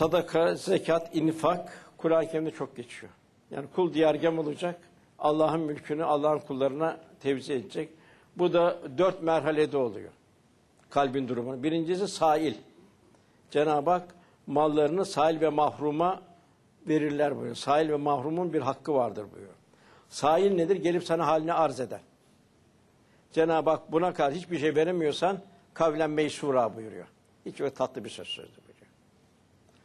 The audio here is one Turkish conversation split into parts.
sadaka, zekat, infak Kur'an-ı Kerim'de çok geçiyor. Yani kul diyargam olacak. Allah'ın mülkünü Allah'ın kullarına tevzi edecek. Bu da dört merhalede oluyor. Kalbin durumu. Birincisi sail. Cenab-ı Hak mallarını sail ve mahruma verirler buyuruyor. Sail ve mahrumun bir hakkı vardır buyuruyor. Sail nedir? Gelip sana halini arz eder. Cenab-ı Hak buna karşı hiçbir şey veremiyorsan kavlen meysura buyuruyor. Hiç öyle tatlı bir söz sözdü buyuruyor.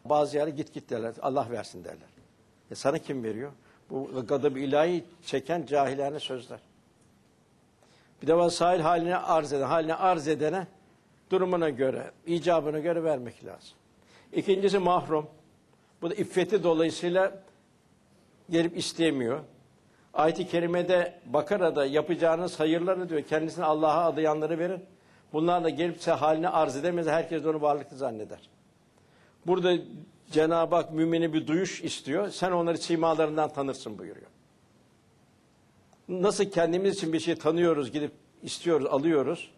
Bazı yere git git derler. Allah versin derler. E sana kim veriyor? Bu gadab ilahi çeken cahilane sözler. Bir de sahil haline arz eden, haline arz edene durumuna göre, icabına göre vermek lazım. İkincisi mahrum. Bu da iffeti dolayısıyla gelip isteyemiyor. Ayet-i Kerime'de Bakara'da yapacağınız hayırları diyor. Kendisine Allah'a adayanları verin. Bunlar da gelip size arz edemez. Herkes onu varlıklı zanneder. Burada Cenab-ı Hak mümini bir duyuş istiyor. Sen onları simalarından tanırsın buyuruyor. Nasıl kendimiz için bir şey tanıyoruz, gidip istiyoruz, alıyoruz.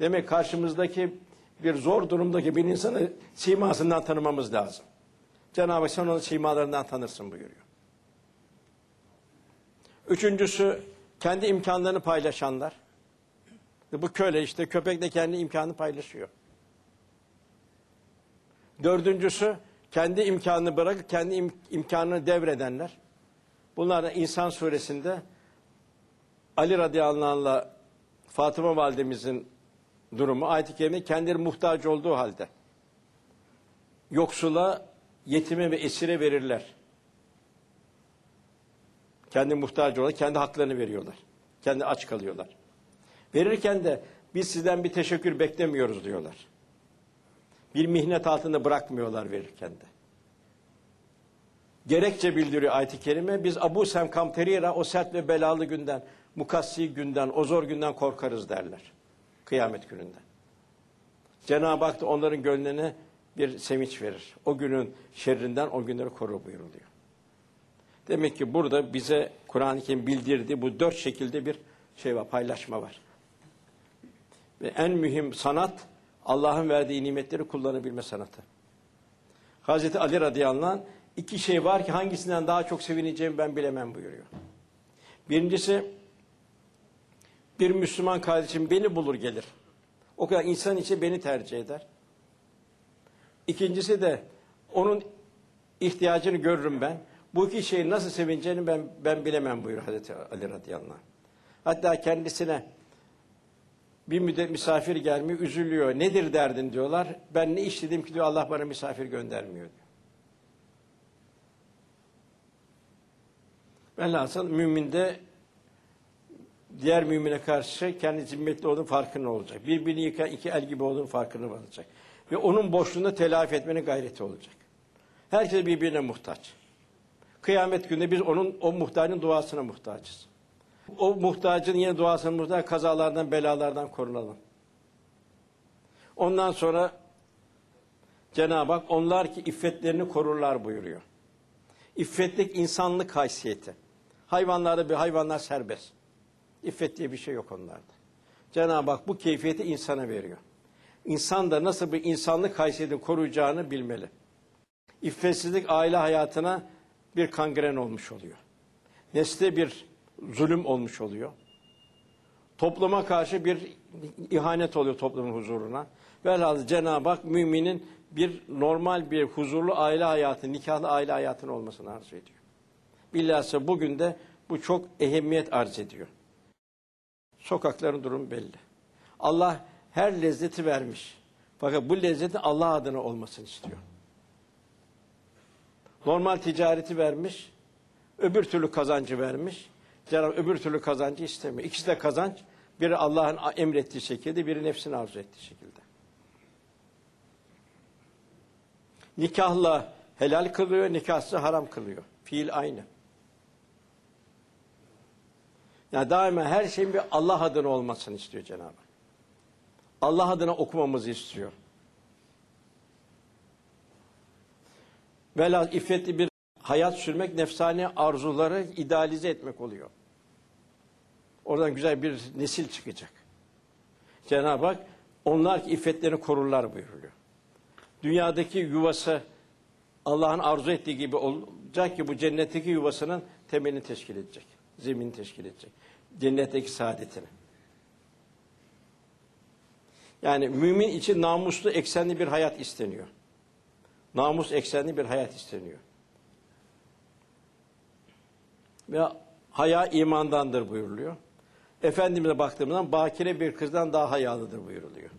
Demek karşımızdaki bir zor durumdaki bir insanı simasından tanımamız lazım. Cenab-ı Hak sen onun simalarından tanırsın buyuruyor. Üçüncüsü kendi imkanlarını paylaşanlar. Bu köle işte köpek de kendi imkanını paylaşıyor. Dördüncüsü kendi imkanını bırakıp kendi im imkanını devredenler. Bunlar da İnsan suresinde Ali radıyallahu anh'la Fatıma validemizin durumu ayet-i kerime kendileri muhtaç olduğu halde yoksula, yetime ve esire verirler. Kendi muhtaç olarak kendi haklarını veriyorlar. Kendi aç kalıyorlar. Verirken de biz sizden bir teşekkür beklemiyoruz diyorlar. Bir mihnet altında bırakmıyorlar verirken de. Gerekçe bildiriyor ayet-i kerime. Biz Abu Semkam Terira o sert ve belalı günden, mukassi günden, o zor günden korkarız derler. Kıyamet gününden. Cenab-ı Hak da onların gönlüne bir sevinç verir. O günün şerrinden o günleri koru buyuruluyor. Demek ki burada bize Kur'an-ı Kerim bildirdiği bu dört şekilde bir şey var, paylaşma var. Ve en mühim sanat Allah'ın verdiği nimetleri kullanabilme sanatı. Hazreti Ali radıyallahu anh iki şey var ki hangisinden daha çok sevineceğimi ben bilemem buyuruyor. Birincisi bir Müslüman kardeşim beni bulur gelir. O kadar insan için beni tercih eder. İkincisi de onun ihtiyacını görürüm ben. Bu iki şeyi nasıl sevineceğini ben, ben bilemem buyuruyor Hazreti Ali radıyallahu anh. Hatta kendisine bir müddet misafir gelmiyor, üzülüyor. Nedir derdin diyorlar. Ben ne işledim ki diyor Allah bana misafir göndermiyor diyor. Velhasıl müminde diğer mümine karşı kendi zimmetli olduğunun farkında olacak. Birbirini yıkan iki el gibi olduğunun farkında olacak. Ve onun boşluğunu telafi etmenin gayreti olacak. Herkes birbirine muhtaç. Kıyamet günde biz onun o muhtacın duasına muhtacız. O muhtacın yine duasına muhtaç kazalardan, belalardan korunalım. Ondan sonra Cenab-ı Hak onlar ki iffetlerini korurlar buyuruyor. İffetlik insanlık haysiyeti. Hayvanlarda bir hayvanlar serbest. İffet diye bir şey yok onlarda. Cenab-ı Hak bu keyfiyeti insana veriyor. İnsan da nasıl bir insanlık haysiyetini koruyacağını bilmeli. İffetsizlik aile hayatına bir kangren olmuş oluyor. Nesle bir zulüm olmuş oluyor. Topluma karşı bir ihanet oluyor toplumun huzuruna. Velhâsıl Cenab-ı Hak müminin bir normal bir huzurlu aile hayatı, nikahlı aile hayatının olmasını arzu ediyor. Bilhassa bugün de bu çok ehemmiyet arz ediyor. Sokakların durumu belli. Allah her lezzeti vermiş. Fakat bu lezzetin Allah adına olmasını istiyor. Normal ticareti vermiş, öbür türlü kazancı vermiş. Cenab-ı öbür türlü kazancı istemiyor. İkisi de kazanç. Biri Allah'ın emrettiği şekilde, biri nefsin arzu ettiği şekilde. Nikahla helal kılıyor, nikahsız haram kılıyor. Fiil aynı. Yani daima her şeyin bir Allah adına olmasını istiyor Cenab-ı Hak. Allah adına okumamızı istiyor. Vela iffetli bir hayat sürmek nefsani arzuları idealize etmek oluyor. Oradan güzel bir nesil çıkacak. Cenab-ı Hak onlar iffetlerini korurlar buyuruyor. Dünyadaki yuvası Allah'ın arzu ettiği gibi olacak ki bu cennetteki yuvasının temelini teşkil edecek. Zemini teşkil edecek. Cennetteki saadetini. Yani mümin için namuslu, eksenli bir hayat isteniyor. Namus eksenli bir hayat isteniyor. Ve haya imandandır buyuruluyor. Efendimiz'e baktığımızda bakire bir kızdan daha hayalıdır buyuruluyor.